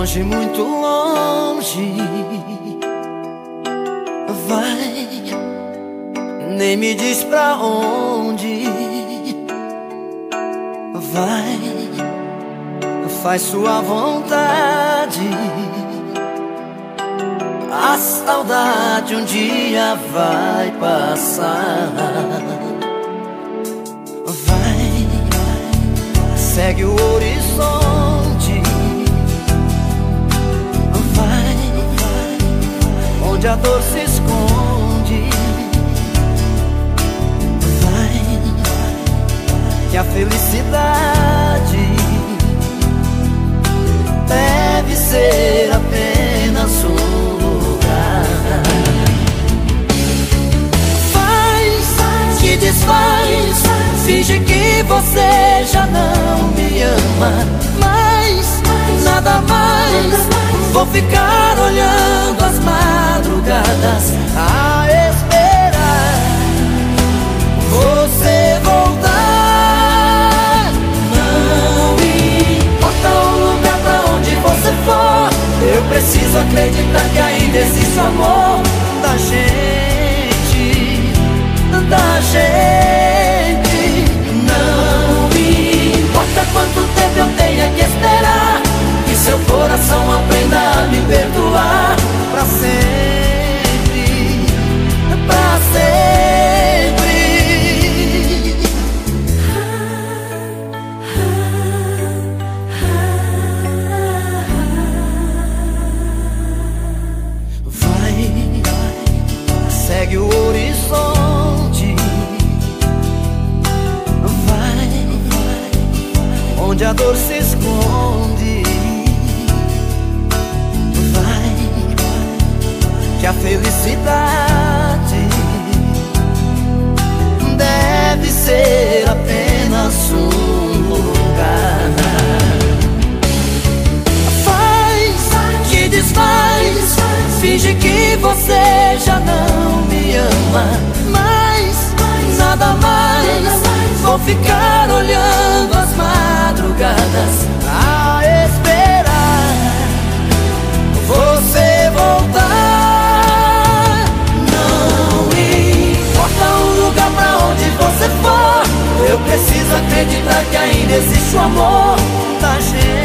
longe, muito longe. Vai, nem me diz pra onde. Vai, faz sua vontade. A saudade um dia vai passar. Vai, segue o horizonte. Onde a dor se esconde. Vai, que a felicidade deve ser apenas um lugar. Faz, que desfaz, finge que você já não me ama. Mas nada mais, vou ficar a esperar você voltar. Não importa o lugar pra onde você for, eu preciso acreditar que ainda existe o amor da gente, da gente. Segue o horizonte. Vai, onde a dor se esconde. Vai, que a felicidade você já não me ama mais, mais nada mais, nada mais. Vou ficar olhando as madrugadas a esperar você voltar. Não importa o lugar pra onde você for, eu preciso acreditar que ainda existe o amor da gente.